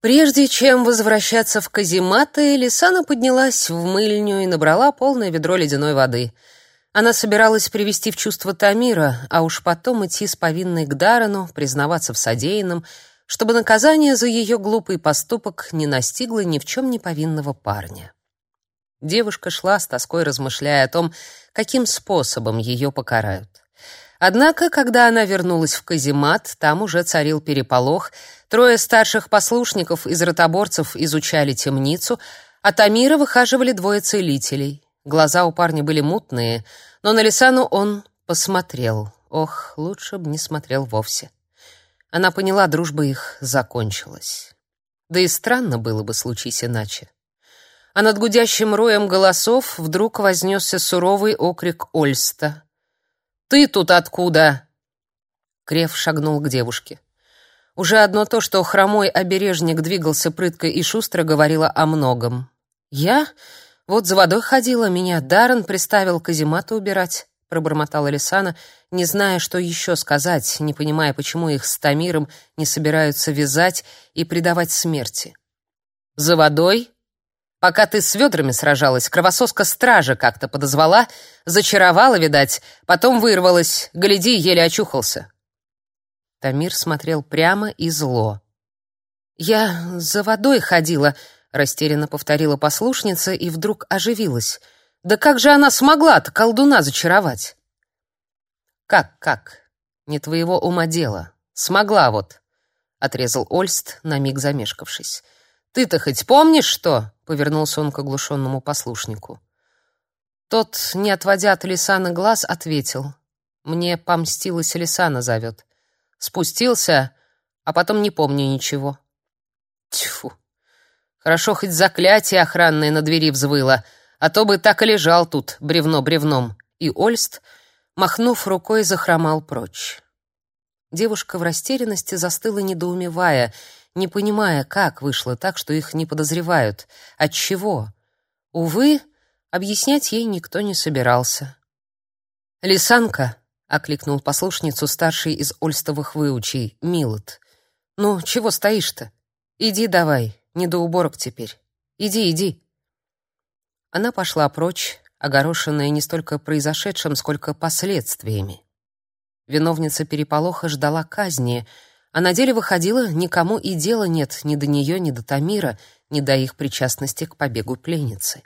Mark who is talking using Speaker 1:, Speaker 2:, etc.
Speaker 1: Прежде чем возвращаться в казематы, Лисана поднялась в мыльню и набрала полное ведро ледяной воды. Она собиралась привести в чувство Тамира, а уж потом идти с повинной к Дарану, признаваться в содеянном, чтобы наказание за ее глупый поступок не настигло ни в чем не повинного парня. Девушка шла с тоской, размышляя о том, каким способом ее покарают. Однако, когда она вернулась в каземат, там уже царил переполох. Трое старших послушников из ротоборцев изучали темницу, а Тамира выхаживали двое целителей. Глаза у парня были мутные, но на Лисану он посмотрел. Ох, лучше бы не смотрел вовсе. Она поняла, дружба их закончилась. Да и странно было бы случись иначе. А над гудящим роем голосов вдруг вознесся суровый окрик Ольста — ты тут откуда? Крев шагнул к девушке. Уже одно то, что хромой обережник двигался прытко и шустро, говорило о многом. Я вот за водой ходила, меня Даррен приставил казематы убирать, пробормотала Лисана, не зная, что еще сказать, не понимая, почему их с Тамиром не собираются вязать и предавать смерти. За водой? Пока ты с ведрами сражалась, кровососка стража как-то подозвала, зачаровала, видать, потом вырвалась, гляди, еле очухался. Тамир смотрел прямо и зло. «Я за водой ходила», — растерянно повторила послушница и вдруг оживилась. «Да как же она смогла-то колдуна зачаровать?» «Как, как? Не твоего ума дело. Смогла вот», — отрезал Ольст, на миг замешкавшись. «Ты-то хоть помнишь, что?» повернулся он к оглушенному послушнику. Тот, не отводя от Лисана глаз, ответил: "Мне помстилась Лисана зовет. Спустился, а потом не помню ничего". Тьфу. Хорошо хоть заклятие охранное на двери взвыло, а то бы так и лежал тут бревно бревном. И Ольст, махнув рукой, захромал прочь. Девушка в растерянности застыла, недоумевая, не понимая, как вышло так, что их не подозревают, от чего. Увы, объяснять ей никто не собирался. «Лисанка!» — окликнул послушницу старший из ольстовых выучей, Милот. «Ну, чего стоишь-то? Иди давай, не до уборок теперь. Иди, иди!» Она пошла прочь, огорошенная не столько произошедшим, сколько последствиями. Виновница переполоха ждала казни — а на деле выходило, никому и дела нет ни до нее, ни до Тамира, ни до их причастности к побегу пленницы.